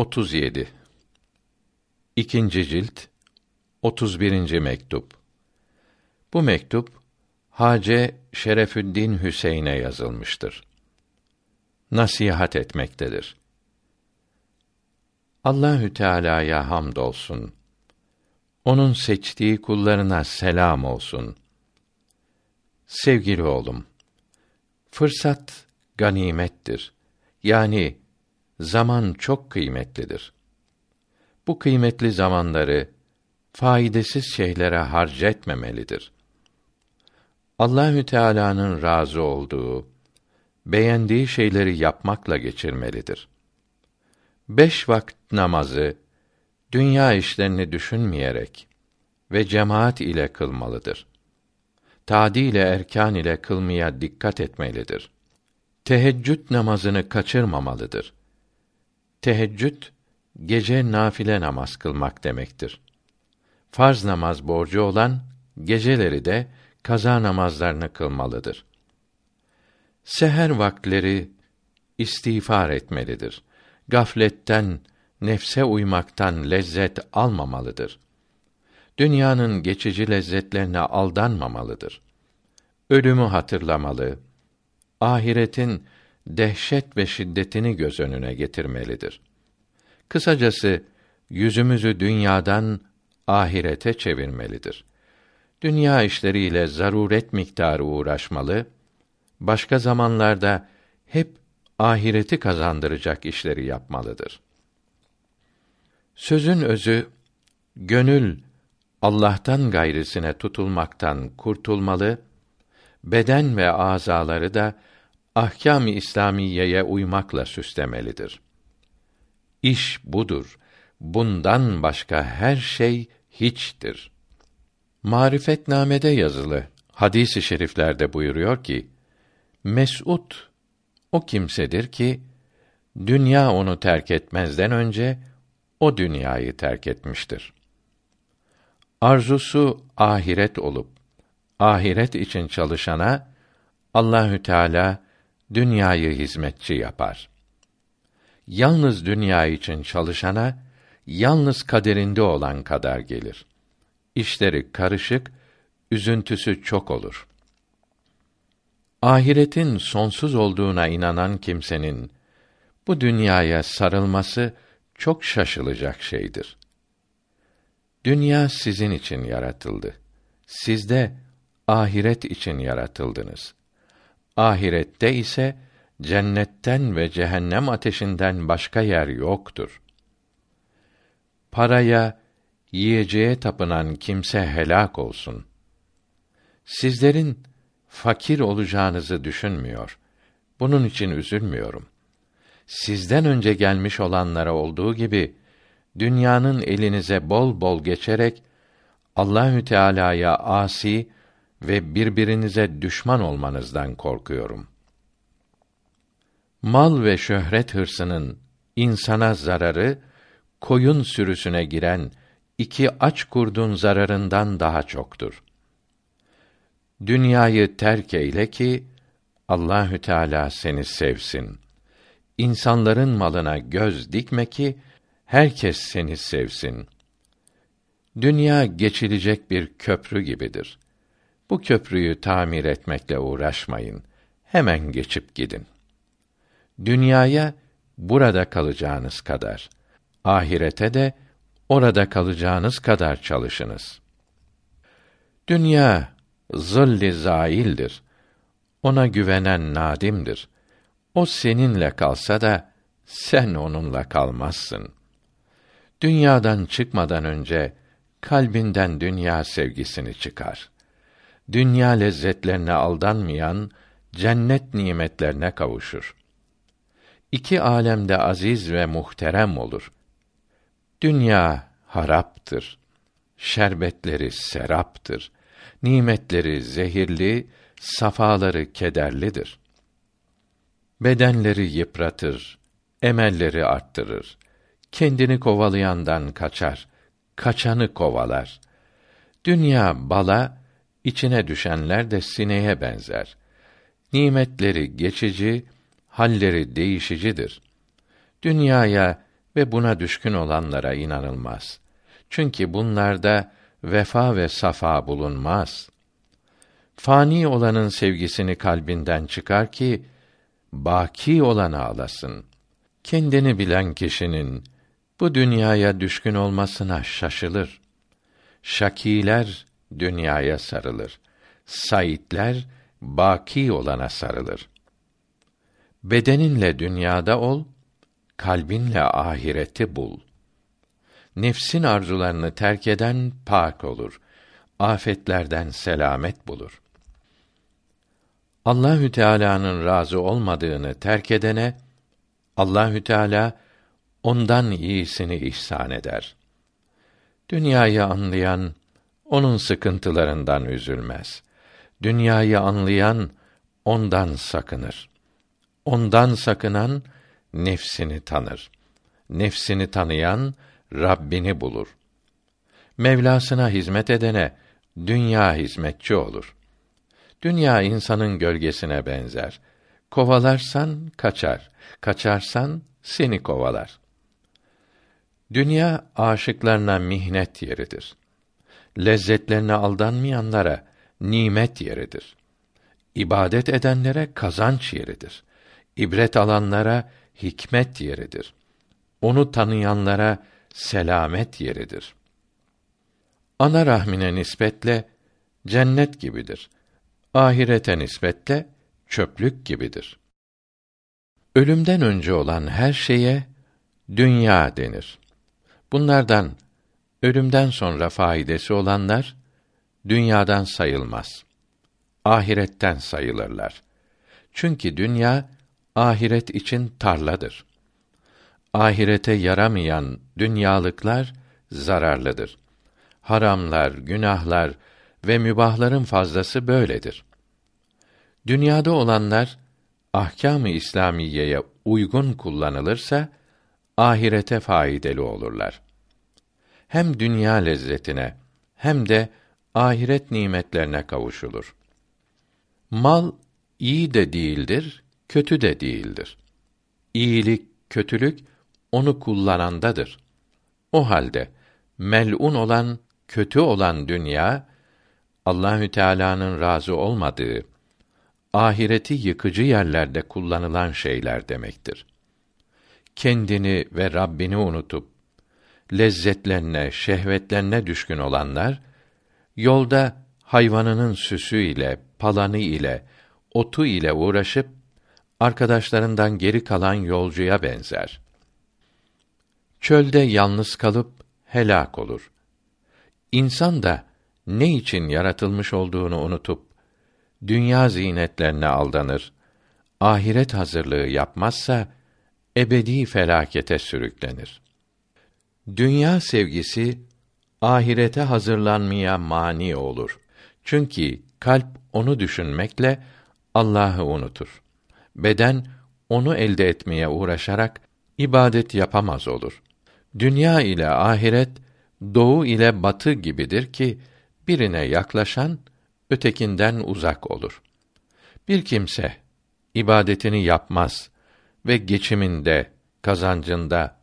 37 İkinci cilt 31. mektup Bu mektup Hace Şerefüddin Hüseyin'e yazılmıştır. Nasihat etmektedir. Allahü Teala'ya hamdolsun. Onun seçtiği kullarına selam olsun. Sevgili oğlum, fırsat ganimettir. Yani zaman çok kıymetlidir. Bu kıymetli zamanları faydasız şeylere harcetmemelidir. Allahü Teala'nın razı olduğu, beğendiği şeyleri yapmakla geçirmelidir. Beş vakit namazı dünya işlerini düşünmeyerek ve cemaat ile kılmalıdır. Tadi ile erkan ile kılmaya dikkat etmelidir. Teheccüd namazını kaçırmamalıdır. Teheccüd gece nafile namaz kılmak demektir. Farz namaz borcu olan geceleri de kaza namazlarını kılmalıdır. Seher vakleri istiğfar etmelidir. Gafletten, nefse uymaktan lezzet almamalıdır. Dünyanın geçici lezzetlerine aldanmamalıdır. Ölümü hatırlamalı, ahiretin dehşet ve şiddetini göz önüne getirmelidir. Kısacası yüzümüzü dünyadan ahirete çevirmelidir. Dünya işleriyle zaruret miktarı uğraşmalı, başka zamanlarda hep ahireti kazandıracak işleri yapmalıdır. Sözün özü gönül Allah'tan gayrısına tutulmaktan kurtulmalı, beden ve azaları da ahkâm-ı İslamiyeye uymakla süslemelidir. İş budur. Bundan başka her şey hiçtir. Marifetnamede yazılı hadis-i şeriflerde buyuruyor ki: Mes'ud o kimsedir ki dünya onu terk etmezden önce o dünyayı terk etmiştir. Arzusu ahiret olup ahiret için çalışana Allahü Teala dünyayı hizmetçi yapar. Yalnız dünya için çalışana yalnız kaderinde olan kadar gelir. İşleri karışık, üzüntüsü çok olur. Ahiretin sonsuz olduğuna inanan kimsenin bu dünyaya sarılması çok şaşılacak şeydir. Dünya sizin için yaratıldı. Siz de ahiret için yaratıldınız. Ahirette ise cennetten ve cehennem ateşinden başka yer yoktur. Paraya, yiyeceğe tapınan kimse helak olsun. Sizlerin fakir olacağınızı düşünmüyor. Bunun için üzülmüyorum. Sizden önce gelmiş olanlara olduğu gibi dünyanın elinize bol bol geçerek Allahü Teala'ya asi ve birbirinize düşman olmanızdan korkuyorum. Mal ve şöhret hırsının insana zararı koyun sürüsüne giren iki aç kurdun zararından daha çoktur. Dünyayı terk eyle ki Allahü Teala seni sevsin. İnsanların malına göz dikme ki herkes seni sevsin. Dünya geçilecek bir köprü gibidir. Bu köprüyü tamir etmekle uğraşmayın. Hemen geçip gidin. Dünyaya burada kalacağınız kadar, ahirete de orada kalacağınız kadar çalışınız. Dünya zilli zaildir. Ona güvenen nadimdir. O seninle kalsa da sen onunla kalmazsın. Dünyadan çıkmadan önce kalbinden dünya sevgisini çıkar. Dünya lezzetlerine aldanmayan cennet nimetlerine kavuşur. İki alemde aziz ve muhterem olur. Dünya haraptır. Şerbetleri seraptır. Nimetleri zehirli, safaları kederlidir. Bedenleri yıpratır, emelleri arttırır. Kendini kovalayandan kaçar, kaçanı kovalar. Dünya bala, içine düşenler de sineğe benzer. Nimetleri geçici, halleri değişicidir. Dünyaya ve buna düşkün olanlara inanılmaz. Çünkü bunlarda vefa ve safa bulunmaz. Fani olanın sevgisini kalbinden çıkar ki baki olanı alasın. Kendini bilen kişinin bu dünyaya düşkün olmasına şaşılır. Şakiler dünyaya sarılır. Saitler baki olana sarılır. Bedeninle dünyada ol, kalbinle ahireti bul. Nefsin arzularını terk eden pak olur. Afetlerden selamet bulur. Allahü Teala'nın razı olmadığını terk edene Allahü Teala ondan iyisini ihsan eder. Dünyayı anlayan onun sıkıntılarından üzülmez. Dünyayı anlayan ondan sakınır. Ondan sakınan nefsini tanır. Nefsini tanıyan Rabbini bulur. Mevlasına hizmet edene dünya hizmetçi olur. Dünya insanın gölgesine benzer. Kovalarsan kaçar, kaçarsan seni kovalar. Dünya aşıklarına mihnet yeridir. Lezzetlerine aldanmayanlara nimet yeridir. İbadet edenlere kazanç yeridir. İbret alanlara hikmet yeridir. Onu tanıyanlara selamet yeridir. Ana rahmine nispetle cennet gibidir. Ahirete nispetle çöplük gibidir. Ölümden önce olan her şeye dünya denir. Bunlardan ölümden sonra faidesi olanlar dünyadan sayılmaz. Ahiretten sayılırlar. Çünkü dünya ahiret için tarladır. Ahirete yaramayan dünyalıklar zararlıdır. Haramlar, günahlar ve mübahların fazlası böyledir. Dünyada olanlar ahkâm-ı İslamiyeye uygun kullanılırsa ahirete faydalı olurlar. Hem dünya lezzetine hem de ahiret nimetlerine kavuşulur. Mal iyi de değildir, kötü de değildir. İyilik, kötülük onu kullanandadır. O halde melun olan, kötü olan dünya Allahü Teala'nın razı olmadığı ahireti yıkıcı yerlerde kullanılan şeyler demektir. Kendini ve Rabbini unutup lezzetlerine, şehvetlerine düşkün olanlar yolda hayvanının süsü ile, palanı ile, otu ile uğraşıp arkadaşlarından geri kalan yolcuya benzer. Çölde yalnız kalıp helak olur. İnsan da ne için yaratılmış olduğunu unutup dünya zinetlerine aldanır, ahiret hazırlığı yapmazsa ebedi felakete sürüklenir. Dünya sevgisi ahirete hazırlanmaya mani olur. Çünkü kalp onu düşünmekle Allah'ı unutur. Beden onu elde etmeye uğraşarak ibadet yapamaz olur. Dünya ile ahiret doğu ile batı gibidir ki birine yaklaşan ötekinden uzak olur. Bir kimse ibadetini yapmaz ve geçiminde, kazancında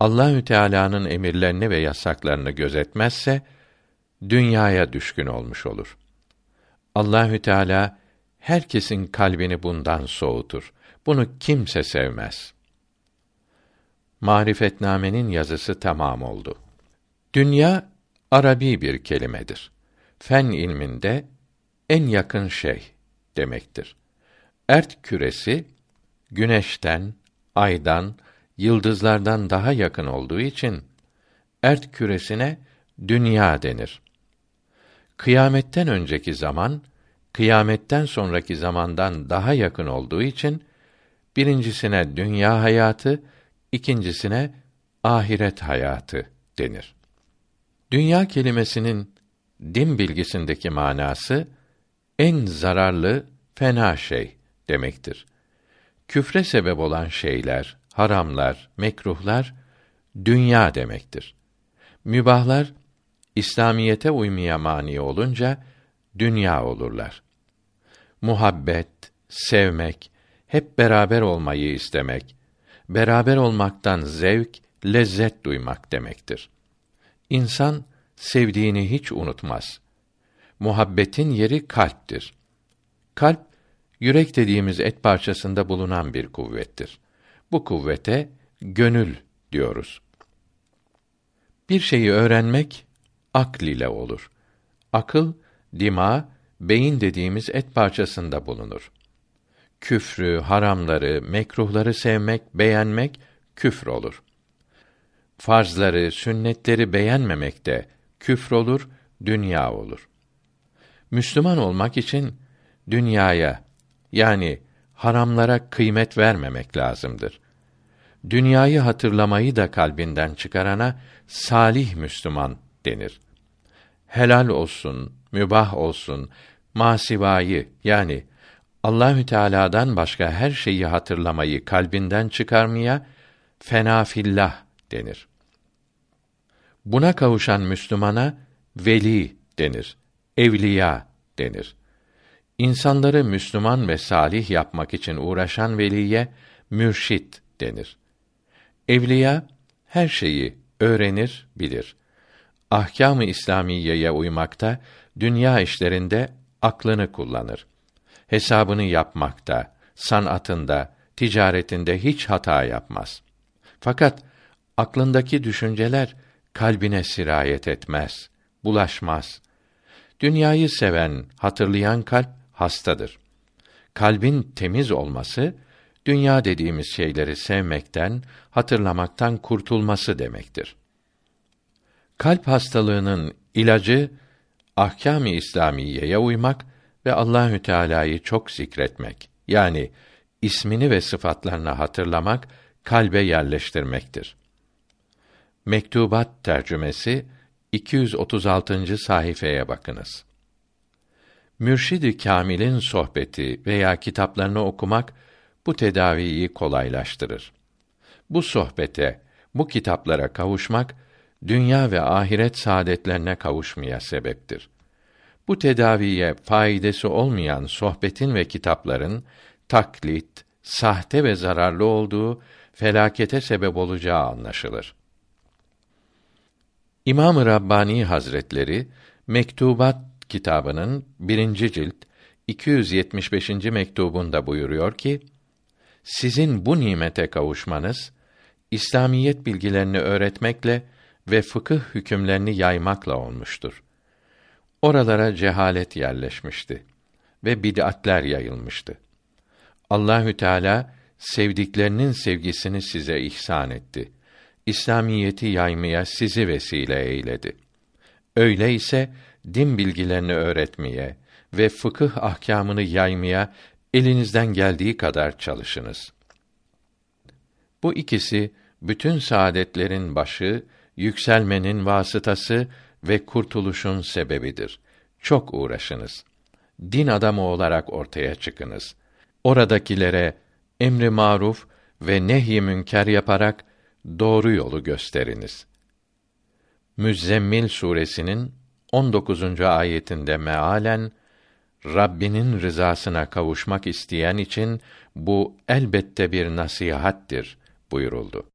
Allahü Teala'nın emirlerini ve yasaklarını gözetmezse dünyaya düşkün olmuş olur. Allahü Teala herkesin kalbini bundan soğutur. Bunu kimse sevmez. Marifetnamenin yazısı tamam oldu. Dünya Arabi bir kelimedir. Fen ilminde en yakın şey demektir. Ert küresi güneşten, aydan, yıldızlardan daha yakın olduğu için ert küresine dünya denir. Kıyametten önceki zaman kıyametten sonraki zamandan daha yakın olduğu için birincisine dünya hayatı, ikincisine ahiret hayatı denir. Dünya kelimesinin din bilgisindeki manası en zararlı, fena şey demektir. Küfre sebep olan şeyler, haramlar, mekruhlar dünya demektir. Mübahlar İslamiyete uymaya mani olunca dünya olurlar. Muhabbet, sevmek, hep beraber olmayı istemek, beraber olmaktan zevk, lezzet duymak demektir. İnsan sevdiğini hiç unutmaz. Muhabbetin yeri kalptir. Kalp yürek dediğimiz et parçasında bulunan bir kuvvettir. Bu kuvvete gönül diyoruz. Bir şeyi öğrenmek akl ile olur. Akıl, dima, beyin dediğimiz et parçasında bulunur. Küfrü, haramları, mekruhları sevmek, beğenmek küfür olur. Farzları, sünnetleri beğenmemek de küfür olur, dünya olur. Müslüman olmak için dünyaya yani haramlara kıymet vermemek lazımdır. Dünyayı hatırlamayı da kalbinden çıkarana salih Müslüman denir. Helal olsun, mübah olsun, masivayı yani Allahü Teala'dan başka her şeyi hatırlamayı kalbinden çıkarmaya fenafillah denir. Buna kavuşan Müslümana veli denir. Evliya denir. İnsanları Müslüman ve salih yapmak için uğraşan veliye mürşit denir. Evliya her şeyi öğrenir, bilir. Ahkâm-ı İslamiyeye uymakta, dünya işlerinde aklını kullanır. Hesabını yapmakta, sanatında, ticaretinde hiç hata yapmaz. Fakat aklındaki düşünceler kalbine sirayet etmez, bulaşmaz. Dünyayı seven, hatırlayan kalp hastadır. Kalbin temiz olması dünya dediğimiz şeyleri sevmekten, hatırlamaktan kurtulması demektir. Kalp hastalığının ilacı ahkâm-ı İslamiyeye uymak ve Allahü Teala'yı çok zikretmek. Yani ismini ve sıfatlarını hatırlamak, kalbe yerleştirmektir. Mektubat tercümesi 236. sayfaya bakınız. Mürşid-i Kamil'in sohbeti veya kitaplarını okumak bu tedaviyi kolaylaştırır. Bu sohbete, bu kitaplara kavuşmak dünya ve ahiret saadetlerine kavuşmaya sebeptir. Bu tedaviye faydası olmayan sohbetin ve kitapların taklit, sahte ve zararlı olduğu felakete sebep olacağı anlaşılır. İmam-ı Rabbani Hazretleri Mektubat kitabının birinci cilt 275. mektubunda buyuruyor ki: Sizin bu nimete kavuşmanız İslamiyet bilgilerini öğretmekle ve fıkıh hükümlerini yaymakla olmuştur. Oralara cehalet yerleşmişti ve bid'atler yayılmıştı. Allahü Teala sevdiklerinin sevgisini size ihsan etti. İslamiyeti yaymaya sizi vesile eyledi. Öyle ise din bilgilerini öğretmeye ve fıkıh ahkamını yaymaya elinizden geldiği kadar çalışınız. Bu ikisi bütün saadetlerin başı, yükselmenin vasıtası ve kurtuluşun sebebidir. Çok uğraşınız. Din adamı olarak ortaya çıkınız. Oradakilere emri maruf ve nehy münker yaparak doğru yolu gösteriniz. Müzzemmil suresinin 19. ayetinde mealen Rabbinin rızasına kavuşmak isteyen için bu elbette bir nasihattir buyuruldu.